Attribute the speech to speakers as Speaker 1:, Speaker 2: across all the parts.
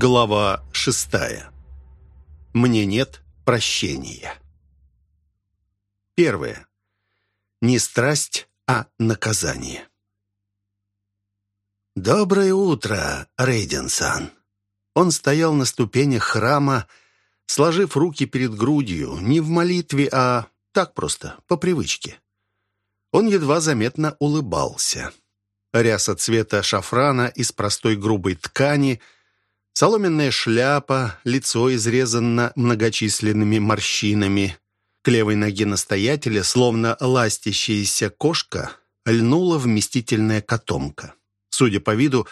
Speaker 1: Глава шестая. Мне нет прощения. Первое. Не страсть, а наказание. «Доброе утро, Рейденсан!» Он стоял на ступенях храма, сложив руки перед грудью, не в молитве, а так просто, по привычке. Он едва заметно улыбался. Ряса цвета шафрана из простой грубой ткани – Соломенная шляпа, лицо изрезано многочисленными морщинами. К левой ноге настоятеля, словно ластящаяся кошка, льнула вместительная котомка. Судя по виду,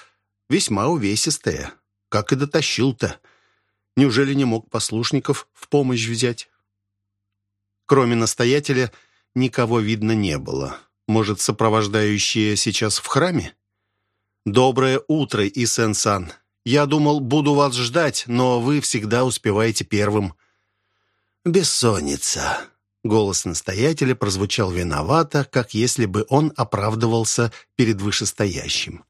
Speaker 1: весьма увесистая. Как и дотащил-то. Неужели не мог послушников в помощь взять? Кроме настоятеля, никого видно не было. Может, сопровождающие сейчас в храме? «Доброе утро, Исен-сан!» Я думал, буду вас ждать, но вы всегда успеваете первым».
Speaker 2: «Бессонница». Голос настоятеля прозвучал виновато, как если бы он оправдывался перед вышестоящим.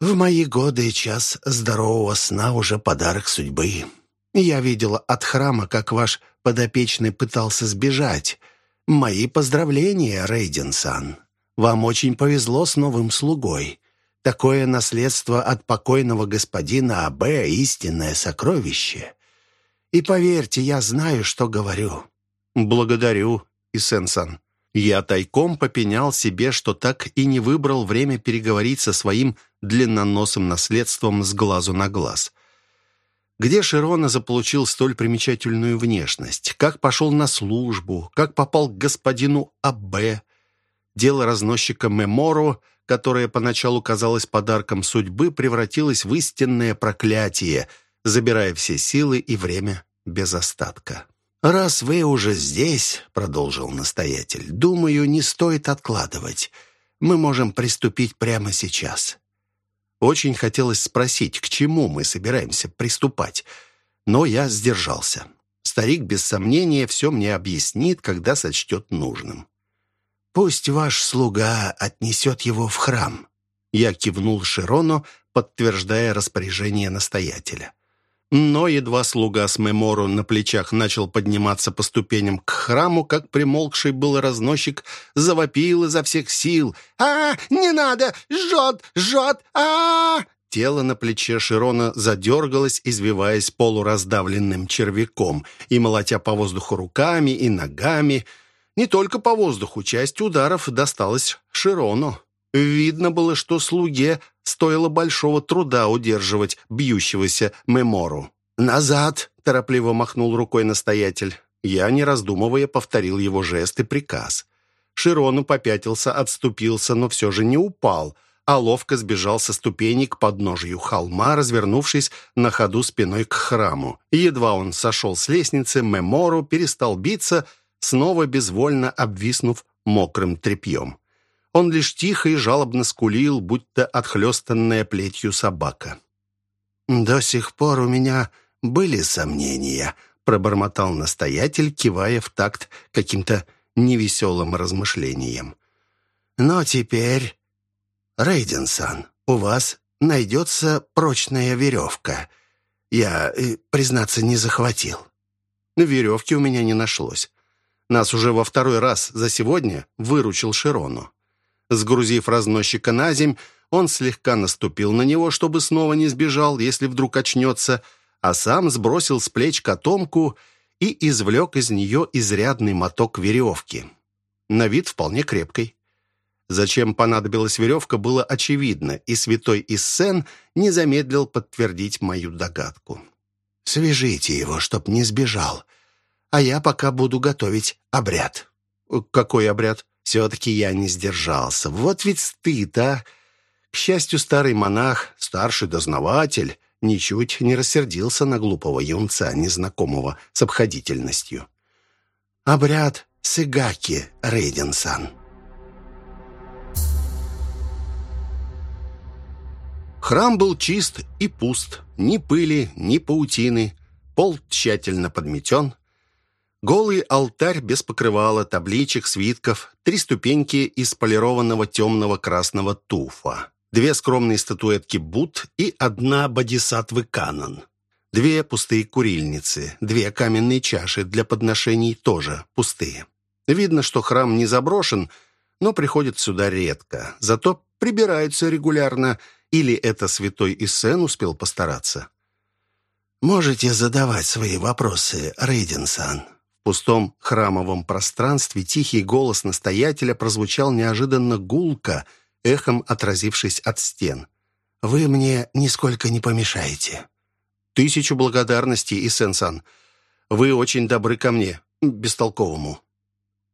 Speaker 2: «В мои годы час здорового сна уже подарок судьбы. Я видела от храма, как ваш подопечный пытался сбежать. Мои поздравления, Рейденсан. Вам очень повезло с новым слугой. Такое наследство от покойного господина А.Б. — истинное сокровище. И поверьте, я знаю, что говорю».
Speaker 1: «Благодарю, Исенсан. Я тайком попенял себе, что так и не выбрал время переговорить со своим длинноносым наследством с глазу на глаз. Где Широна заполучил столь примечательную внешность? Как пошел на службу? Как попал к господину А.Б.? Дело разносчика Мемору которое поначалу казалось подарком судьбы, превратилось в истинное проклятие, забирая все силы и время без остатка.
Speaker 2: «Раз вы уже здесь», — продолжил настоятель, — «думаю, не стоит откладывать. Мы можем приступить прямо сейчас».
Speaker 1: Очень хотелось спросить, к чему мы собираемся приступать, но я сдержался. Старик, без сомнения, все мне объяснит, когда сочтет нужным.
Speaker 2: Пусть ваш слуга отнесет его в храм».
Speaker 1: Я кивнул Широну, подтверждая распоряжение настоятеля. Но едва слуга с Мемору на плечах начал подниматься по ступеням к храму, как примолкший был разносчик завопил изо всех сил.
Speaker 3: «А, не надо! Жжет! Жжет! а, -а
Speaker 1: Тело на плече Широна задергалось, извиваясь полураздавленным червяком и молотя по воздуху руками и ногами – не только по воздуху, часть ударов досталась Широну. Видно было, что слуге стоило большого труда удерживать бьющегося Мемору. «Назад!» — торопливо махнул рукой настоятель. Я, не раздумывая, повторил его жест и приказ. Широну попятился, отступился, но все же не упал, а ловко сбежал со ступеней к подножию холма, развернувшись на ходу спиной к храму. Едва он сошел с лестницы, Мемору перестал биться — снова безвольно обвиснув мокрым тряпьем. Он лишь тихо и жалобно скулил, будто отхлестанная плетью собака.
Speaker 2: «До сих пор у меня были сомнения», — пробормотал настоятель, кивая в такт каким-то невеселым размышлением. «Но теперь, Рейденсон, у вас найдется прочная веревка. Я, э, признаться, не захватил».
Speaker 1: Веревки у меня не нашлось. Нас уже во второй раз за сегодня выручил Широну. Сгрузив разносчика на земь, он слегка наступил на него, чтобы снова не сбежал, если вдруг очнется, а сам сбросил с плеч котомку и извлек из нее изрядный моток веревки. На вид вполне крепкой. Зачем понадобилась веревка, было очевидно, и святой Иссен не замедлил подтвердить мою догадку.
Speaker 2: «Свяжите его, чтоб не сбежал а я пока буду готовить обряд».
Speaker 1: «Какой обряд?» «Все-таки я не сдержался. Вот ведь стыд, а!» К счастью, старый монах, старший дознаватель, ничуть не рассердился на глупого юнца, незнакомого с обходительностью.
Speaker 2: «Обряд Сыгаки, Рейденсан».
Speaker 1: Храм был чист и пуст. Ни пыли, ни паутины. Пол тщательно подметен. Голый алтарь без покрывала, табличек, свитков, три ступеньки из полированного темного красного туфа. две скромные статуэтки Буд и одна бодисаттвы Канон. Две пустые курильницы, две каменные чаши для подношений тоже пустые. Видно, что храм не заброшен, но приходят сюда редко. Зато прибираются регулярно. Или это святой Иссен успел постараться?
Speaker 2: «Можете задавать свои вопросы, Рейденсан».
Speaker 1: Пустом храмовом пространстве тихий голос настоятеля прозвучал неожиданно гулко, эхом отразившись от стен.
Speaker 2: «Вы мне нисколько не помешаете».
Speaker 1: «Тысячу благодарностей, Иссен-сан. Вы очень добры ко мне, бестолковому».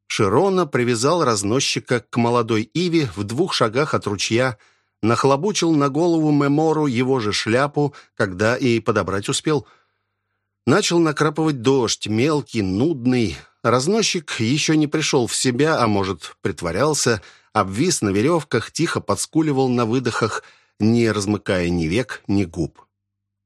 Speaker 1: Широна привязал разносчика к молодой иве в двух шагах от ручья, нахлобучил на голову Мемору его же шляпу, когда и подобрать успел. Начал накрапывать дождь, мелкий, нудный. Разносчик еще не пришел в себя, а может, притворялся, обвис на веревках, тихо подскуливал на выдохах, не размыкая ни век, ни губ.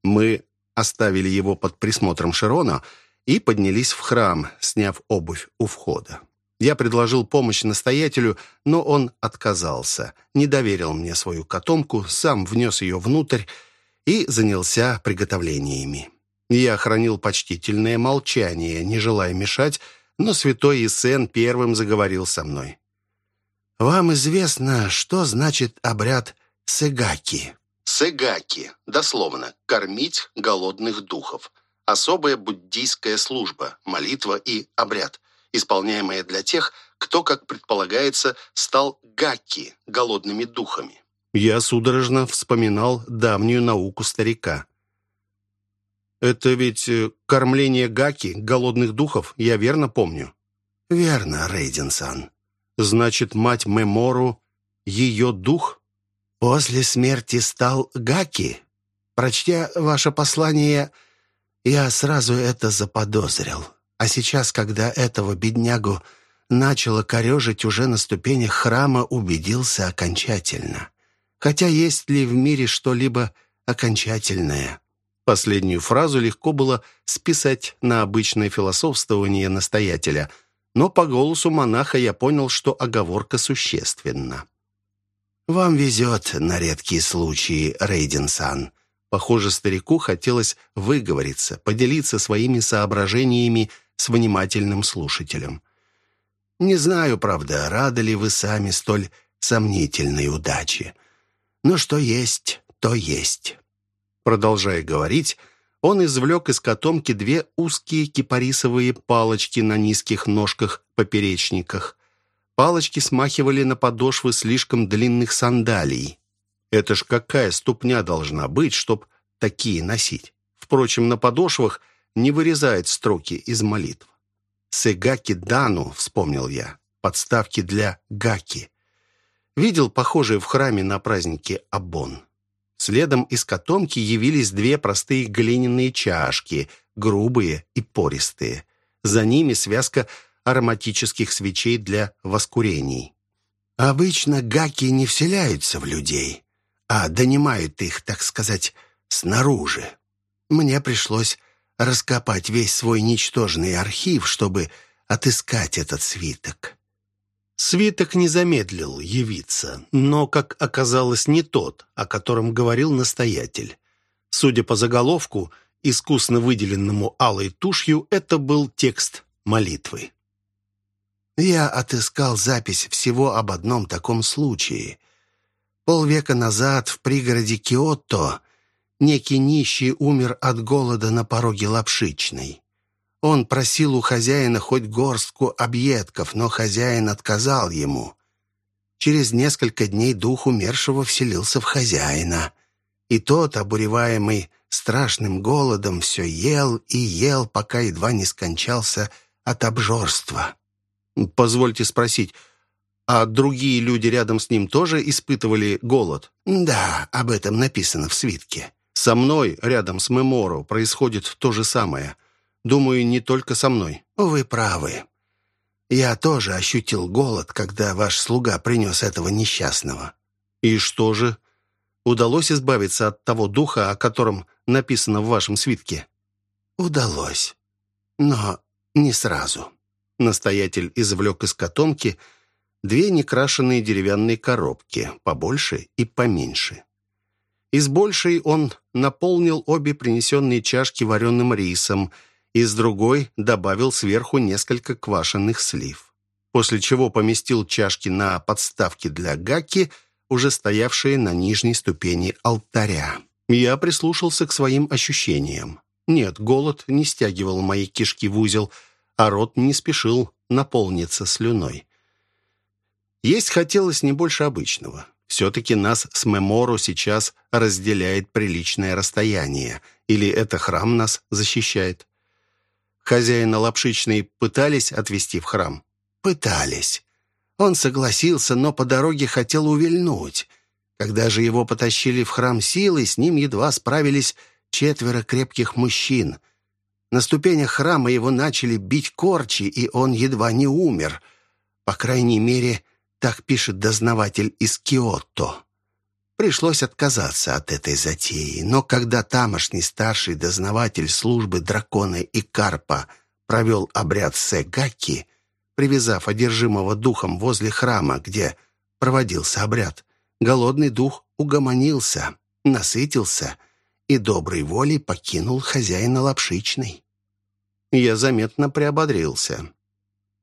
Speaker 1: Мы оставили его под присмотром Широна и поднялись в храм, сняв обувь у входа. Я предложил помощь настоятелю, но он отказался, не доверил мне свою котомку, сам внес ее внутрь и занялся приготовлениями. Я хранил почтительное молчание, не желая мешать, но святой Исен первым заговорил со мной.
Speaker 2: «Вам известно, что значит обряд Сегаки?»
Speaker 1: «Сегаки» — дословно «кормить голодных духов». Особая буддийская служба, молитва и обряд — исполняемое для тех, кто, как предполагается, стал гакки, голодными духами. Я судорожно вспоминал давнюю науку старика. «Это ведь э, кормление гаки, голодных духов, я верно помню?»
Speaker 2: «Верно, Рейдинсон».
Speaker 1: «Значит, мать Мемору — ее дух?»
Speaker 2: «После смерти стал гаки. Прочтя ваше послание, я сразу это заподозрил. А сейчас, когда этого беднягу начало корежить уже на ступенях храма, убедился окончательно. Хотя есть ли в мире что-либо окончательное?
Speaker 1: Последнюю фразу легко было списать на обычное философствование настоятеля, но по голосу монаха я понял, что оговорка существенна.
Speaker 2: «Вам везет на редкие случаи, Рейдинсан».
Speaker 1: Похоже, старику хотелось выговориться, поделиться своими соображениями с внимательным слушателем.
Speaker 2: «Не знаю, правда, рады ли вы сами столь сомнительной удаче. Но что есть, то есть».
Speaker 1: Продолжая говорить, он извлек из котомки две узкие кипарисовые палочки на низких ножках-поперечниках. Палочки смахивали на подошвы слишком длинных сандалий. Это ж какая ступня должна быть, чтоб такие носить? Впрочем, на подошвах – не вырезает строки из молитв. «Сегаки Дану», — вспомнил я, подставки для гаки. Видел похожие в храме на празднике Абон. Следом из котомки явились две простые глиняные чашки, грубые и пористые. За ними связка ароматических свечей для воскурений.
Speaker 2: Обычно гаки не вселяются в людей, а донимают их, так сказать, снаружи. Мне пришлось раскопать весь свой ничтожный архив, чтобы отыскать этот свиток.
Speaker 1: Свиток не замедлил явиться, но, как оказалось, не тот, о котором говорил настоятель. Судя по заголовку, искусно выделенному алой тушью, это был текст молитвы.
Speaker 2: Я отыскал запись всего об одном таком случае. Полвека назад в пригороде Киотто Некий нищий умер от голода на пороге лапшичной. Он просил у хозяина хоть горстку объедков, но хозяин отказал ему. Через несколько дней дух умершего вселился в хозяина. И тот, обуреваемый страшным голодом, все ел и ел, пока едва не скончался от обжорства.
Speaker 1: «Позвольте спросить, а другие люди рядом с ним тоже испытывали голод?»
Speaker 2: «Да, об этом написано в свитке».
Speaker 1: Со мной, рядом с Меморо, происходит то же самое. Думаю, не только со мной».
Speaker 2: «Вы правы. Я тоже ощутил голод, когда ваш слуга принес этого несчастного».
Speaker 1: «И что же? Удалось избавиться от того духа, о котором написано в вашем свитке?»
Speaker 2: «Удалось. Но не сразу».
Speaker 1: Настоятель извлек из котомки две некрашенные деревянные коробки, побольше и поменьше. Из большей он наполнил обе принесенные чашки вареным рисом, из другой добавил сверху несколько квашеных слив. После чего поместил чашки на подставки для гаки, уже стоявшие на нижней ступени алтаря. Я прислушался к своим ощущениям. Нет, голод не стягивал мои кишки в узел, а рот не спешил наполниться слюной. Есть хотелось не больше обычного. Все-таки нас с Меморо сейчас разделяет приличное расстояние. Или это храм нас защищает? Хозяина лапшичной пытались отвезти в храм? Пытались. Он согласился, но по дороге хотел увильнуть. Когда же его потащили в храм силой, с ним едва справились четверо крепких мужчин. На ступенях храма его начали бить корчи, и он едва не умер. По крайней мере, так пишет дознаватель из Киотто. Пришлось отказаться от этой затеи, но когда тамошний старший дознаватель службы дракона и карпа провел обряд Сэгаки, привязав одержимого духом возле храма, где проводился обряд, голодный дух угомонился, насытился и доброй волей покинул хозяина лапшичной. Я заметно приободрился.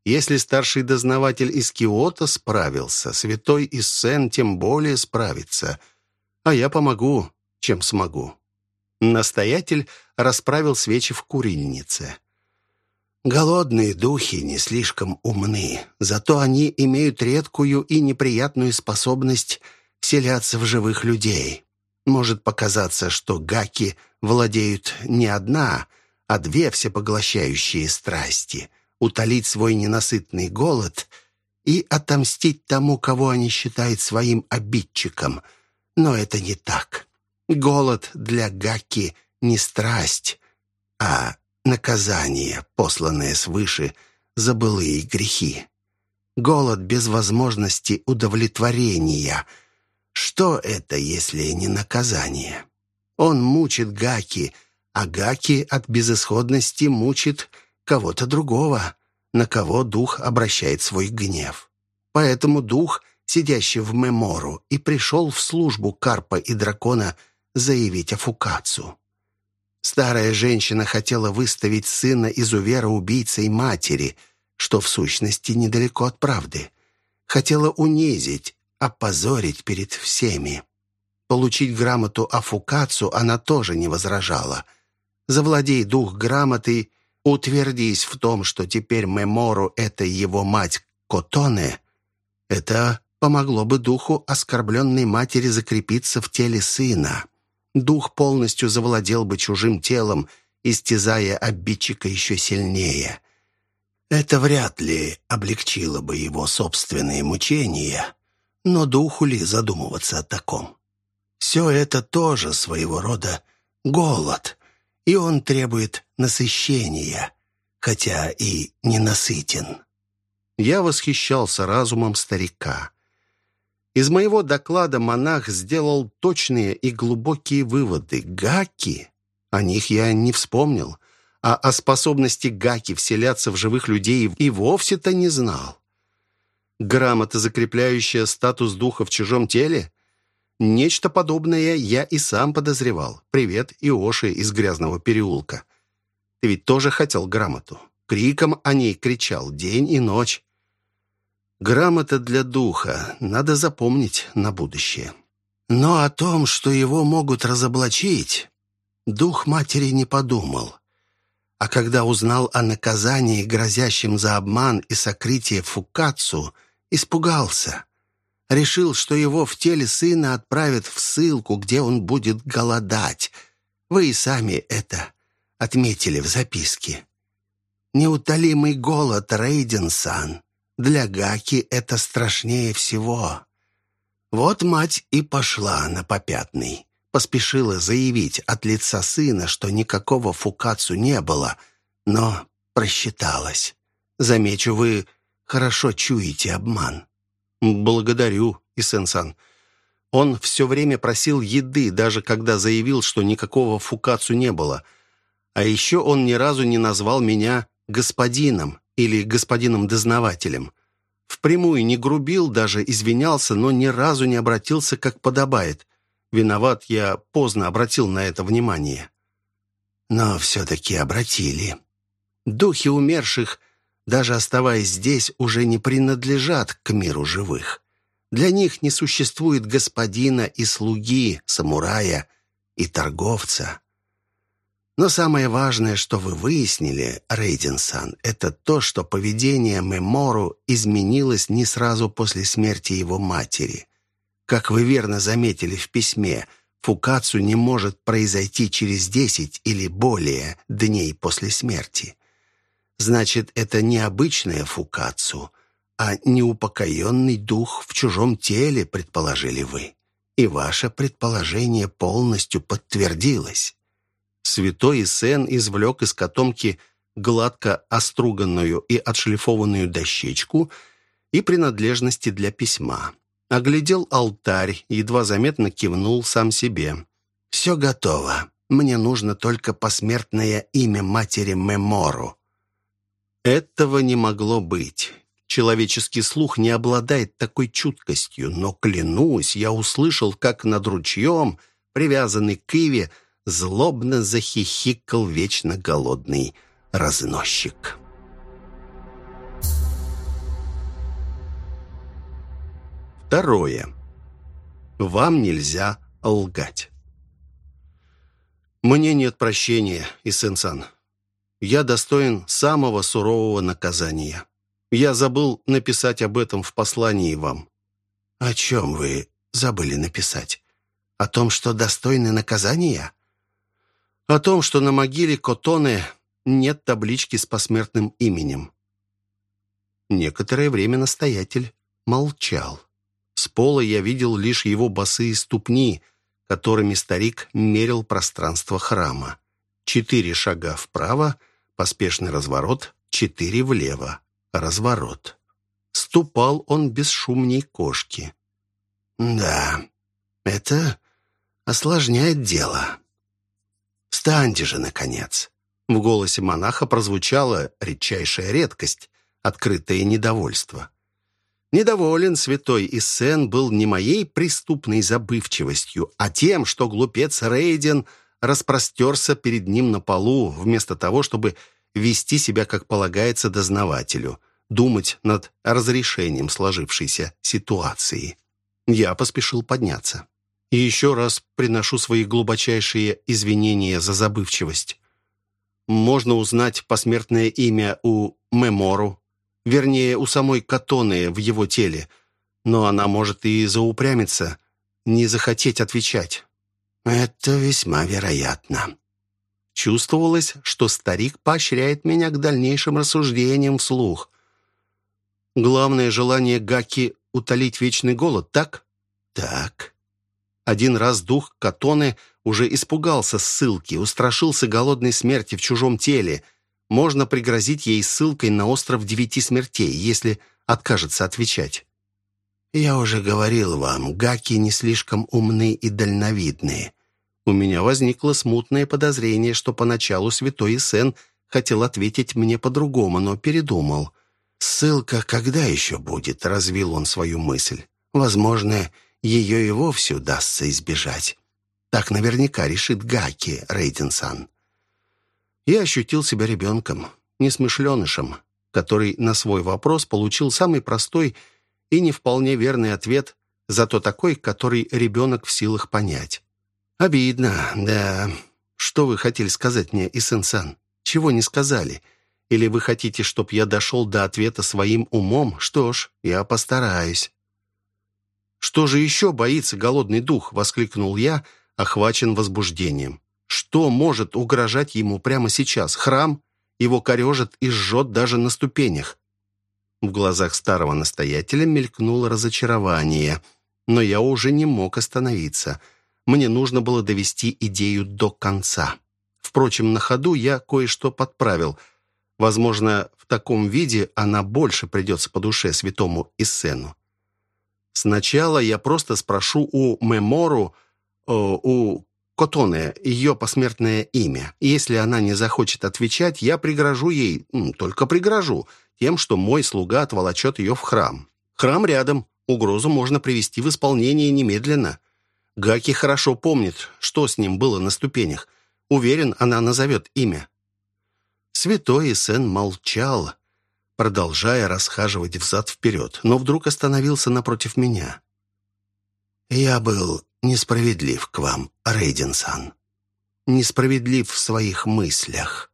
Speaker 1: Если старший дознаватель из Киота справился, святой Иссен тем более справится. А я помогу, чем смогу. Настоятель расправил свечи в курильнице. Голодные духи не слишком умны, зато они имеют редкую и неприятную способность вселяться в живых людей. Может показаться, что гаки владеют не одна, а две всепоглощающие страсти — утолить свой ненасытный голод и отомстить тому, кого они считают своим обидчиком. Но это не так. Голод для Гаки не страсть, а наказание, посланное свыше за былые грехи. Голод без возможности удовлетворения. Что это, если не наказание? Он мучит Гаки, а Гаки от безысходности мучит кого-то другого, на кого дух обращает свой гнев. Поэтому дух, сидящий в Мемору, и пришел в службу Карпа и Дракона заявить о Фукацу. Старая женщина хотела выставить сына изувера убийцей матери, что в сущности недалеко от правды. Хотела унизить, опозорить перед всеми. Получить грамоту о Фукацу она тоже не возражала. Завладей дух грамотой, Утвердись в том, что теперь Мемору — это его мать Котоне, это помогло бы духу оскорбленной матери закрепиться в теле сына. Дух полностью завладел бы чужим телом, истязая обидчика еще сильнее. Это вряд ли облегчило бы его собственные мучения, но духу ли задумываться о таком? Все это тоже своего рода голод, и он требует насыщения, хотя и ненасытен. Я восхищался разумом старика. Из моего доклада монах сделал точные и глубокие выводы. Гаки, о них я не вспомнил, а о способности Гаки вселяться в живых людей и вовсе-то не знал. Грамота, закрепляющая статус духа в чужом теле? Нечто подобное я и сам подозревал. Привет, Иоши из грязного переулка. Ты ведь тоже хотел грамоту. Криком о ней кричал день и ночь. Грамота для духа. Надо запомнить на будущее. Но о том, что его могут разоблачить, дух матери не подумал. А когда узнал о наказании, грозящем за обман и сокрытие Фукацу, испугался решил, что его в теле сына отправят в ссылку, где он будет голодать. Вы и сами это отметили в записке. Неутолимый голод, Рейденсан. Для Гаки это страшнее всего. Вот мать и пошла на попятный. Поспешила заявить от лица сына, что никакого фукацу не было, но просчиталась. Замечу, вы хорошо чуете обман. «Благодарю, Исен-сан. Он все время просил еды, даже когда заявил, что никакого фукацу не было. А еще он ни разу не назвал меня господином или господином-дознавателем. Впрямую не грубил, даже извинялся, но ни разу не обратился, как подобает. Виноват, я поздно обратил на это внимание. Но все-таки обратили. Духи умерших, даже оставаясь здесь, уже не принадлежат к миру живых. Для них не существует господина и слуги, самурая и торговца. Но самое важное, что вы выяснили, Рейдинсан, это то, что поведение Мемору изменилось не сразу после смерти его матери. Как вы верно заметили в письме, фукацию не может произойти через десять или более дней после смерти. Значит, это не обычная фукацию, а неупокоенный дух в чужом теле, предположили вы. И ваше предположение полностью подтвердилось. Святой Сен извлек из котомки гладко оструганную и отшлифованную дощечку и принадлежности для письма. Оглядел алтарь, едва заметно кивнул сам себе. «Все готово. Мне нужно только посмертное имя матери Мемору». Этого не могло быть. Человеческий слух не обладает такой чуткостью, но, клянусь, я услышал, как над ручьем, привязанный к Иве, злобно захихикал вечно голодный разносчик. Второе. Вам нельзя лгать. Мне нет прощения, Исенсан. Я достоин самого сурового наказания. Я забыл написать об этом в послании вам. О чем вы забыли написать? О том, что достойны наказания? О том, что на могиле Котоне нет таблички с посмертным именем. Некоторое время настоятель молчал. С пола я видел лишь его босые ступни, которыми старик мерил пространство храма. Четыре шага вправо, поспешный разворот, четыре влево, разворот. Ступал он бесшумней кошки. «Да, это осложняет дело. Встаньте же, наконец!» В голосе монаха прозвучала редчайшая редкость, открытое недовольство. Недоволен святой Иссен был не моей преступной забывчивостью, а тем, что глупец Рейден распростерся перед ним на полу, вместо того, чтобы вести себя, как полагается, дознавателю, думать над разрешением сложившейся ситуации. Я поспешил подняться. И еще раз приношу свои глубочайшие извинения за забывчивость. Можно узнать посмертное имя у Мемору, вернее, у самой Катоны в его теле, но она может и заупрямиться, не захотеть отвечать. Это весьма вероятно. Чувствовалось, что старик поощряет меня к дальнейшим рассуждениям вслух. Главное желание Гаки — утолить вечный голод, так? Так. Один раз дух Катоны уже испугался ссылки, устрашился голодной смерти в чужом теле. Можно пригрозить ей ссылкой на остров девяти смертей, если откажется отвечать. «Я уже говорил вам, гаки не слишком умны и дальновидные. У меня возникло смутное подозрение, что поначалу святой Исен хотел ответить мне по-другому, но передумал. «Ссылка когда еще будет?» — развил он свою мысль. «Возможно, ее и вовсе удастся избежать. Так наверняка решит Гаки Рейдинсан. Я ощутил себя ребенком, несмышленышем, который на свой вопрос получил самый простой и не вполне верный ответ, зато такой, который ребенок в силах понять. Обидно, да. Что вы хотели сказать мне, Исен-сан? Чего не сказали? Или вы хотите, чтоб я дошел до ответа своим умом? Что ж, я постараюсь. «Что же еще боится голодный дух?» — воскликнул я, охвачен возбуждением. «Что может угрожать ему прямо сейчас? Храм? Его корежит и жжет даже на ступенях». В глазах старого настоятеля мелькнуло разочарование, но я уже не мог остановиться. Мне нужно было довести идею до конца. Впрочем, на ходу я кое-что подправил. Возможно, в таком виде она больше придется по душе святому Иссену. Сначала я просто спрошу у Мемору, э, у Котоне, ее посмертное имя. Если она не захочет отвечать, я пригрожу ей, только пригрожу, тем, что мой слуга отволочет ее в храм. Храм рядом, угрозу можно привести в исполнение немедленно. Гаки хорошо помнит, что с ним было на ступенях. Уверен, она назовет имя. Святой Исен молчал, продолжая расхаживать взад-вперед, но вдруг остановился напротив меня. «Я был несправедлив к вам, Рейдинсан. Несправедлив в своих мыслях.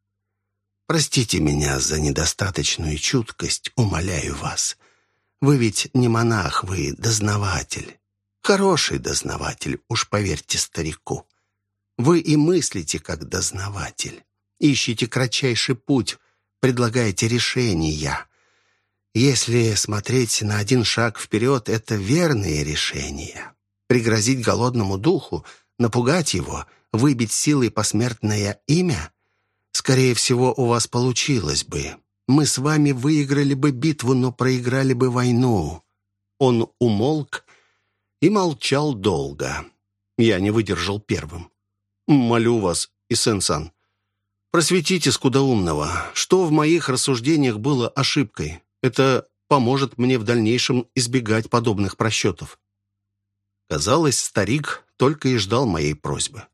Speaker 1: Простите меня за недостаточную чуткость, умоляю вас. Вы ведь не монах, вы дознаватель. Хороший дознаватель, уж поверьте старику. Вы и мыслите как дознаватель. Ищите кратчайший путь, предлагаете решения. Если смотреть на один шаг вперед, это верные решения. Пригрозить голодному духу, напугать его, выбить силой посмертное имя? Скорее всего, у вас получилось бы. Мы с вами выиграли бы битву, но проиграли бы войну». Он умолк и молчал долго. Я не выдержал первым. «Молю вас, Исен-сан, просветите скудоумного, что в моих рассуждениях было ошибкой. Это поможет мне в дальнейшем избегать подобных просчетов». Казалось, старик только и ждал моей просьбы.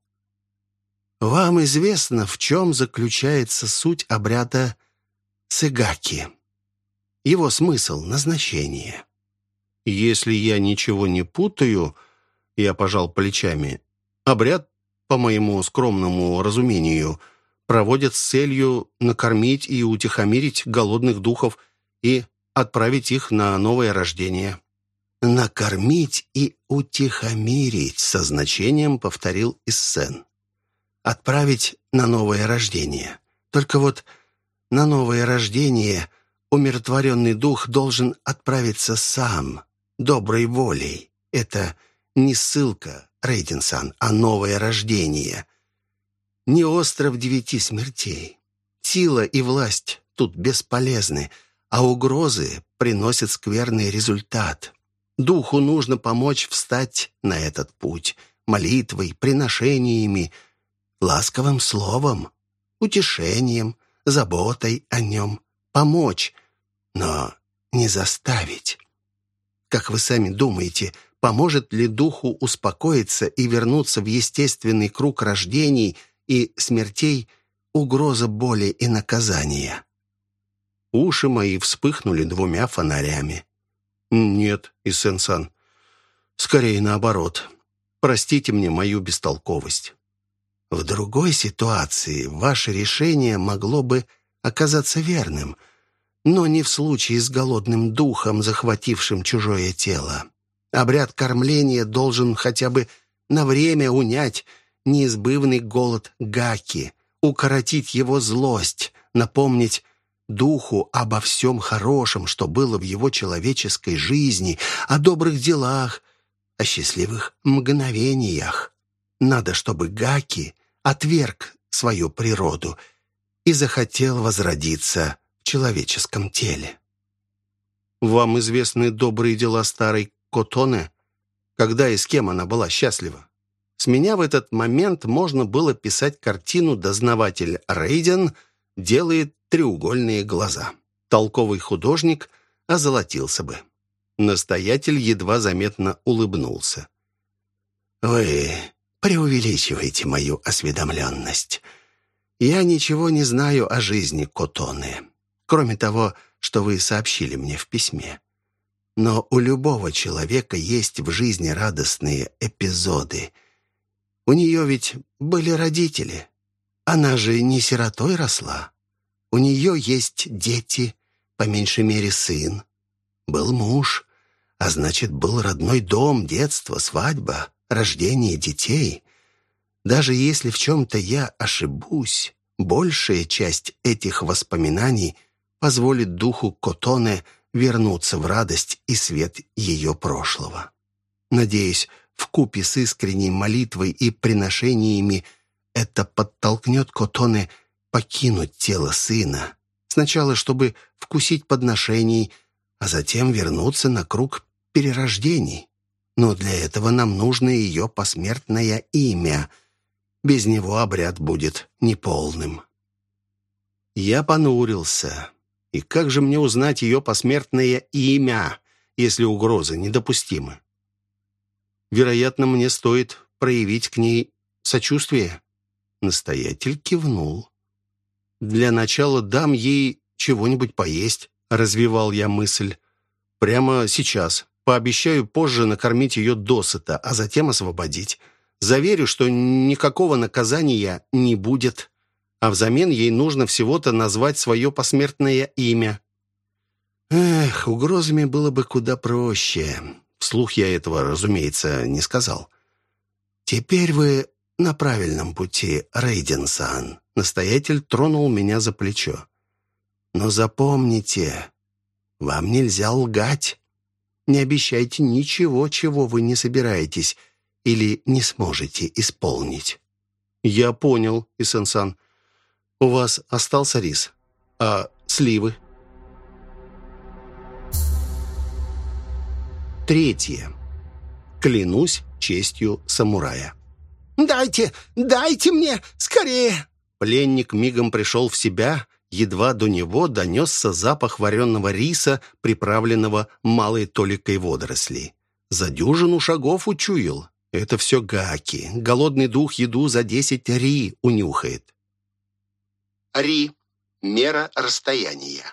Speaker 1: Вам известно, в чем заключается суть обряда цыгаки? Его смысл, назначение. Если я ничего не путаю, я пожал плечами, обряд, по моему скромному разумению, проводят с целью накормить и утихомирить голодных духов и отправить их на новое рождение. «Накормить и утихомирить», — со значением повторил Иссен отправить на новое рождение. Только вот на новое рождение умиротворенный дух должен отправиться сам, доброй волей. Это не ссылка, Рейдинсан, а новое рождение. Не остров девяти смертей. Сила и власть тут бесполезны, а угрозы приносят скверный результат. Духу нужно помочь встать на этот путь молитвой, приношениями, ласковым словом, утешением, заботой о нем, помочь, но не заставить. Как вы сами думаете, поможет ли духу успокоиться и вернуться в естественный круг рождений и смертей угроза боли и наказания? Уши мои вспыхнули двумя фонарями. «Нет, Исен-сан, скорее наоборот. Простите мне мою бестолковость. В другой ситуации ваше решение могло бы оказаться верным, но не в случае с голодным духом, захватившим чужое тело. Обряд кормления должен хотя бы на время унять неизбывный голод Гаки, укоротить его злость, напомнить духу обо всем хорошем, что было в его человеческой жизни, о добрых делах, о счастливых мгновениях. Надо, чтобы Гаки отверг свою природу и захотел возродиться человеческом теле. Вам известны добрые дела старой Котоне? Когда и с кем она была счастлива? С меня в этот момент можно было писать картину «Дознаватель Рейден делает треугольные глаза». Толковый художник озолотился бы. Настоятель едва заметно улыбнулся. «Вы преувеличиваете мою осведомленность. Я ничего не знаю о жизни Котоны, кроме того, что вы сообщили мне в письме. Но у любого человека есть в жизни радостные эпизоды. У нее ведь были родители. Она же не сиротой росла. У нее есть дети, по меньшей мере сын. Был муж, а значит, был родной дом, детство, свадьба рождение детей. Даже если в чем-то я ошибусь, большая часть этих воспоминаний позволит духу Котоне вернуться в радость и свет ее прошлого. Надеюсь, в купе с искренней молитвой и приношениями это подтолкнет Котоне покинуть тело сына. Сначала, чтобы вкусить подношений, а затем вернуться на круг перерождений. Но для этого нам нужно ее посмертное имя. Без него обряд будет неполным. Я понурился. И как же мне узнать ее посмертное имя, если угрозы недопустимы? Вероятно, мне стоит проявить к ней сочувствие. Настоятель кивнул. Для начала дам ей чего-нибудь поесть, развивал я мысль. Прямо сейчас. Пообещаю позже накормить ее досыта, а затем освободить. Заверю, что никакого наказания не будет а взамен ей нужно всего-то назвать свое посмертное имя. Эх, угрозами было бы куда проще. Вслух я этого, разумеется, не сказал. «Теперь вы на правильном пути, Рейденсан». Настоятель тронул меня за плечо. «Но запомните, вам нельзя лгать. Не обещайте ничего, чего вы не собираетесь или не сможете исполнить». «Я понял, Исенсан. У вас остался рис. А сливы? Третье. Клянусь честью самурая.
Speaker 3: «Дайте, дайте мне, скорее!»
Speaker 1: Пленник мигом пришел в себя, едва до него донесся запах вареного риса, приправленного малой толикой водорослей. За дюжину шагов учуял. Это все гаки. Голодный дух еду за десять ри унюхает.
Speaker 2: Ри. Мера расстояния.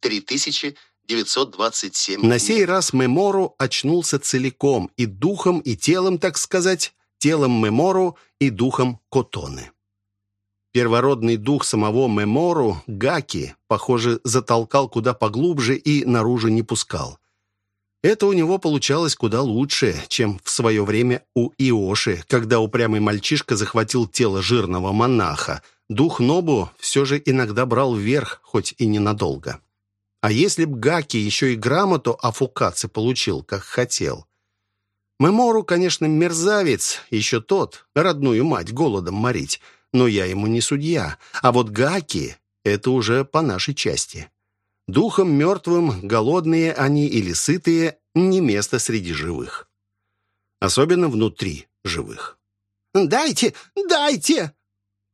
Speaker 2: 3927.
Speaker 1: На сей раз Мемору очнулся целиком, и духом, и телом, так сказать, телом Мемору и духом Котоны. Первородный дух самого Мемору, Гаки, похоже, затолкал куда поглубже и наружу не пускал. Это у него получалось куда лучше, чем в свое время у Иоши, когда упрямый мальчишка захватил тело жирного монаха – Дух Нобу все же иногда брал вверх, хоть и ненадолго. А если б Гаки еще и грамоту о Фукаце получил, как хотел? Мемору, конечно, мерзавец, еще тот, родную мать голодом морить, но я ему не судья. А вот Гаки — это уже по нашей части. Духом мертвым, голодные они или сытые, не место среди живых. Особенно внутри живых.
Speaker 3: «Дайте, дайте!»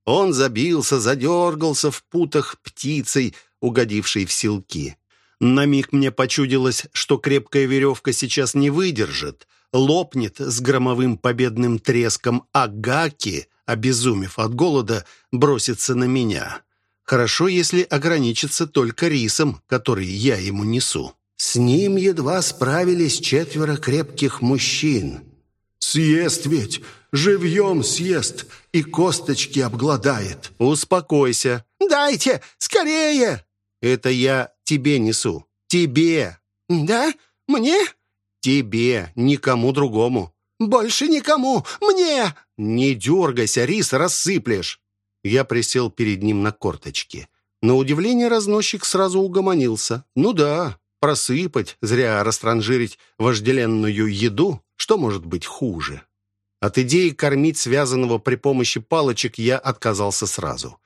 Speaker 1: Он забился, задергался в путах птицей, угодившей в селки. На миг мне почудилось, что крепкая веревка сейчас не выдержит, лопнет с громовым победным треском, а Гаки, обезумев от голода, бросится на меня. Хорошо, если ограничится только рисом, который я ему несу. С ним едва справились четверо крепких мужчин.
Speaker 4: «Съест ведь! Живьем съест! И косточки обгладает!»
Speaker 1: «Успокойся!»
Speaker 3: «Дайте! Скорее!»
Speaker 1: «Это я тебе несу! Тебе!»
Speaker 3: «Да? Мне?»
Speaker 1: «Тебе! Никому другому!»
Speaker 3: «Больше никому! Мне!»
Speaker 1: «Не дергайся, рис рассыплешь!» Я присел перед ним на корточки. На удивление разносчик сразу угомонился. «Ну да, просыпать, зря растранжирить вожделенную еду что может быть хуже? От идеи кормить связанного при помощи палочек я отказался сразу.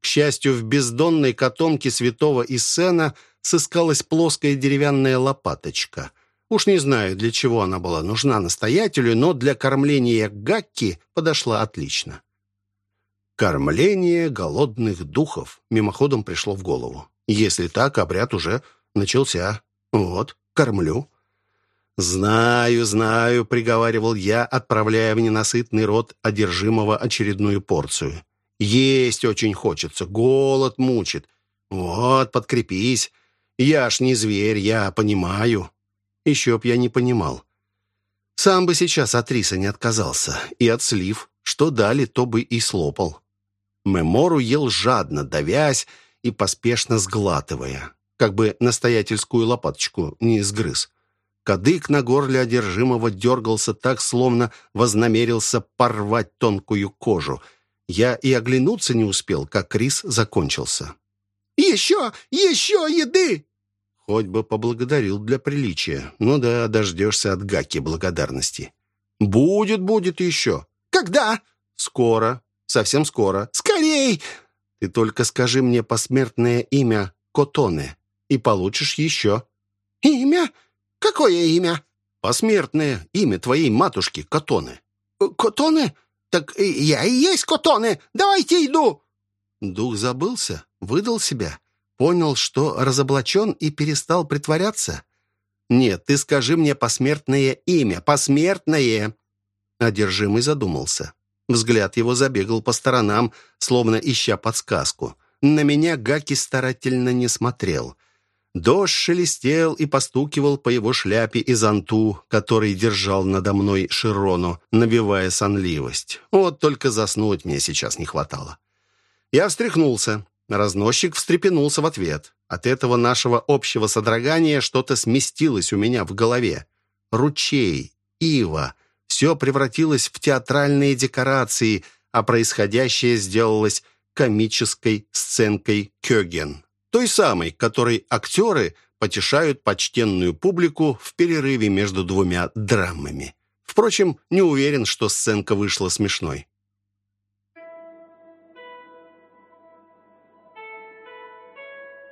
Speaker 1: К счастью, в бездонной котомке святого Иссена сыскалась плоская деревянная лопаточка. Уж не знаю, для чего она была нужна настоятелю, но для кормления гакки подошла отлично. Кормление голодных духов мимоходом пришло в голову. Если так, обряд уже начался. Вот, кормлю. «Знаю, знаю», — приговаривал я, отправляя в ненасытный рот одержимого очередную порцию. «Есть очень хочется, голод мучит. Вот, подкрепись. Я ж не зверь, я понимаю». Еще б я не понимал. Сам бы сейчас от риса не отказался. И от слив. Что дали, то бы и слопал. Мемору ел жадно, давясь и поспешно сглатывая. Как бы настоятельскую лопаточку не сгрыз. Кадык на горле одержимого дергался так, словно вознамерился порвать тонкую кожу. Я и оглянуться не успел, как рис закончился.
Speaker 3: «Еще! Еще еды!»
Speaker 1: Хоть бы поблагодарил для приличия. Ну да, дождешься от Гаки благодарности. «Будет, будет еще!»
Speaker 3: «Когда?»
Speaker 1: «Скоро. Совсем скоро».
Speaker 3: «Скорей!»
Speaker 1: «Ты только скажи мне посмертное имя Котоне, и получишь еще».
Speaker 3: «Имя? «Какое имя?»
Speaker 1: «Посмертное имя твоей матушки, Котоны».
Speaker 3: Э, «Котоны? Так я и есть Котоны. Давайте иду».
Speaker 1: Дух забылся, выдал себя. понял, что разоблачен и перестал притворяться? Нет, ты скажи мне посмертное имя. Посмертное!» Одержимый задумался. Взгляд его забегал по сторонам, словно ища подсказку. На меня Гаки старательно не смотрел. Дождь шелестел и постукивал по его шляпе и зонту, который держал надо мной Широну, набивая сонливость. Вот только заснуть мне сейчас не хватало. Я встряхнулся. Разносчик встрепенулся в ответ. От этого нашего общего содрогания что-то сместилось у меня в голове. Ручей, ива, все превратилось в театральные декорации, а происходящее сделалось комической сценкой Кёген. Той самой, которой актеры потешают почтенную публику в перерыве между двумя драмами. Впрочем, не уверен, что сценка вышла смешной.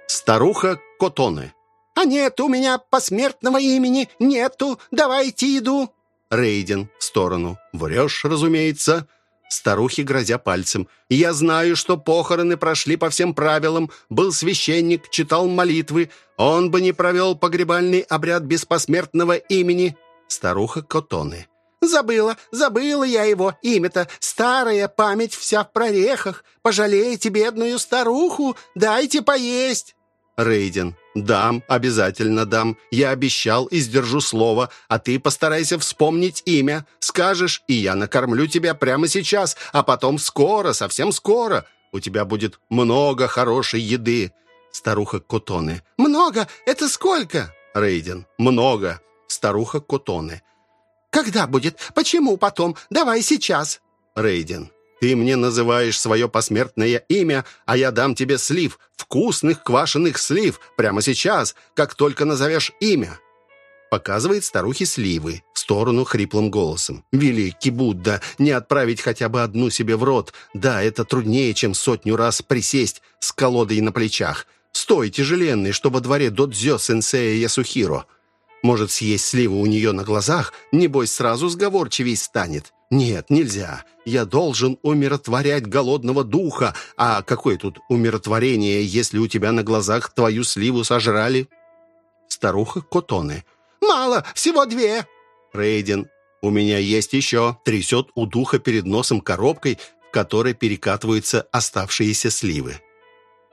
Speaker 1: Старуха Котоне.
Speaker 3: «А нет у меня посмертного имени, нету, давайте еду».
Speaker 1: Рейден в сторону. «Врешь, разумеется». Старухи, грозя пальцем. «Я знаю, что похороны прошли по всем правилам. Был священник, читал молитвы. Он бы не провел погребальный обряд без посмертного имени». Старуха Котоны.
Speaker 3: «Забыла, забыла я его имя-то. Старая память вся в прорехах. Пожалейте бедную старуху, дайте поесть».
Speaker 1: Рейден. «Дам, обязательно дам. Я обещал и сдержу слово, а ты постарайся вспомнить имя. Скажешь, и я накормлю тебя прямо сейчас, а потом скоро, совсем скоро. У тебя будет много хорошей еды». Старуха Котоне.
Speaker 3: «Много? Это сколько?»
Speaker 1: Рейден. «Много». Старуха Котоне.
Speaker 3: «Когда будет? Почему потом? Давай сейчас».
Speaker 1: Рейден. Ты мне называешь свое посмертное имя, а я дам тебе слив, вкусных квашеных слив, прямо сейчас, как только назовешь имя». Показывает старухе сливы в сторону хриплым голосом. «Великий Будда, не отправить хотя бы одну себе в рот. Да, это труднее, чем сотню раз присесть с колодой на плечах. Стой, тяжеленный, что во дворе додзё сенсея Ясухиро. Может, съесть сливу у нее на глазах? Небось, сразу сговорчивей станет. «Нет, нельзя. Я должен умиротворять голодного духа. А какое тут умиротворение, если у тебя на глазах твою сливу сожрали?» Старуха Котоны.
Speaker 3: «Мало, всего две».
Speaker 1: Рейден. «У меня есть еще». Трясет у духа перед носом коробкой, в которой перекатываются оставшиеся сливы.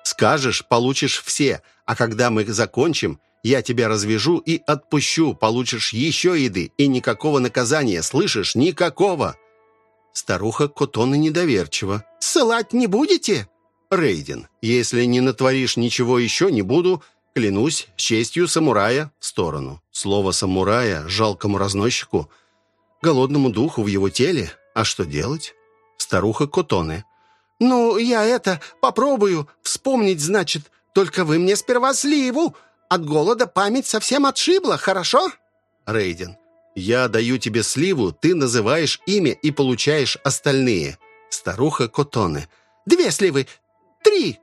Speaker 1: «Скажешь, получишь все, а когда мы закончим, я тебя развяжу и отпущу, получишь еще еды и никакого наказания, слышишь? Никакого!» Старуха Котона недоверчива.
Speaker 3: «Ссылать не будете?»
Speaker 1: «Рейден, если не натворишь ничего еще, не буду, клянусь честью самурая в сторону». Слово «самурая» жалкому разносчику, голодному духу в его теле. А что делать? Старуха Котоне.
Speaker 3: «Ну, я это попробую. Вспомнить, значит. Только вы мне сперва сливу. От голода память совсем отшибла, хорошо?»
Speaker 1: Рейден. «Я даю тебе сливу, ты называешь имя и получаешь остальные». Старуха Котоне.
Speaker 3: «Две сливы! Три!»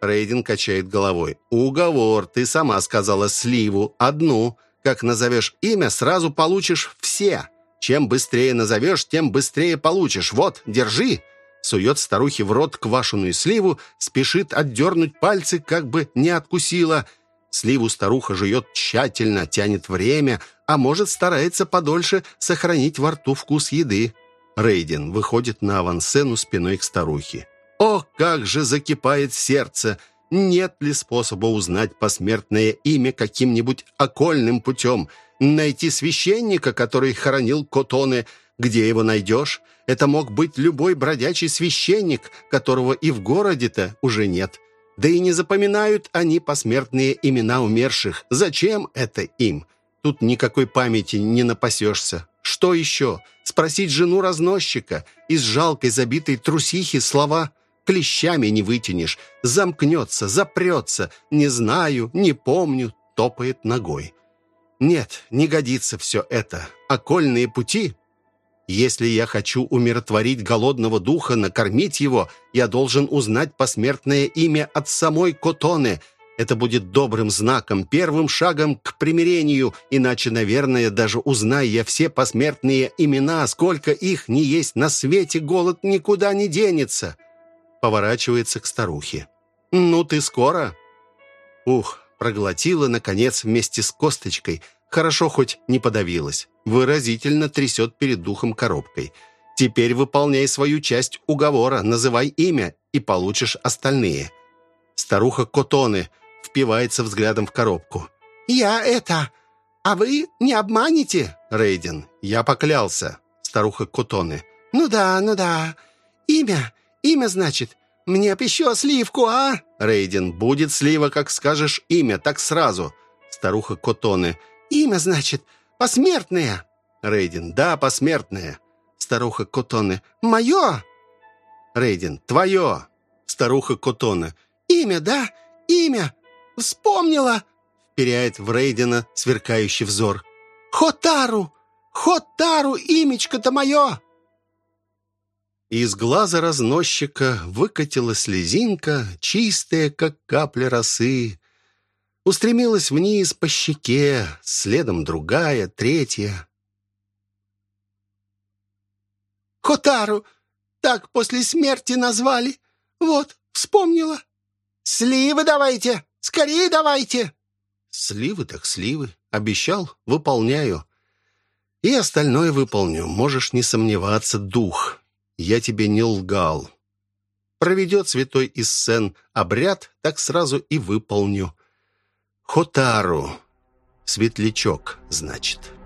Speaker 1: Рейден качает головой. «Уговор, ты сама сказала сливу, одну. Как назовешь имя, сразу получишь все. Чем быстрее назовешь, тем быстрее получишь. Вот, держи!» Сует старухе в рот квашеную сливу, спешит отдернуть пальцы, как бы не откусила – Сливу старуха жует тщательно, тянет время, а может, старается подольше сохранить во рту вкус еды. Рейден выходит на авансцену спиной к старухе. О, как же закипает сердце! Нет ли способа узнать посмертное имя каким-нибудь окольным путем? Найти священника, который хоронил Котоне, где его найдешь? Это мог быть любой бродячий священник, которого и в городе-то уже нет. Да и не запоминают они посмертные имена умерших. Зачем это им? Тут никакой памяти не напасешься. Что еще? Спросить жену разносчика. Из жалкой забитой трусихи слова клещами не вытянешь. Замкнется, запрется. Не знаю, не помню, топает ногой. Нет, не годится все это. Окольные пути если я хочу умиротворить голодного духа, накормить его, я должен узнать посмертное имя от самой Котоны. Это будет добрым знаком, первым шагом к примирению, иначе, наверное, даже узнай я все посмертные имена, сколько их не есть на свете, голод никуда не денется. Поворачивается к старухе. «Ну, ты скоро?» Ух, проглотила, наконец, вместе с косточкой. Хорошо хоть не подавилась. Выразительно трясет перед духом коробкой. Теперь выполняй свою часть уговора, называй имя, и получишь остальные. Старуха Котоны впивается взглядом в коробку.
Speaker 3: «Я это... А вы не обманете?»
Speaker 1: Рейден. «Я поклялся». Старуха Котоны.
Speaker 3: «Ну да, ну да. Имя, имя, значит. Мне б еще сливку, а?»
Speaker 1: Рейден. «Будет слива, как скажешь имя, так сразу». Старуха Котоны.
Speaker 3: «Имя, значит, посмертное».
Speaker 1: Рейден. «Да, посмертное».
Speaker 3: Старуха Котоны. «Мое?»
Speaker 1: Рейден. «Твое». Старуха Котоны.
Speaker 3: «Имя, да? Имя! Вспомнила!»
Speaker 1: Вперяет в Рейдена сверкающий взор.
Speaker 3: «Хотару! Хотару, имечко-то мое!»
Speaker 1: Из глаза разносчика выкатила слезинка, чистая, как капля росы. Устремилась вниз по щеке, следом другая, третья.
Speaker 3: «Хотару! Так после смерти назвали! Вот, вспомнила! Сливы давайте! Скорее давайте!»
Speaker 1: «Сливы так сливы. Обещал, выполняю. И остальное выполню. Можешь не сомневаться, дух я тебе не лгал. Проведет святой Иссен обряд, так сразу и выполню. Хотару. Светлячок, значит».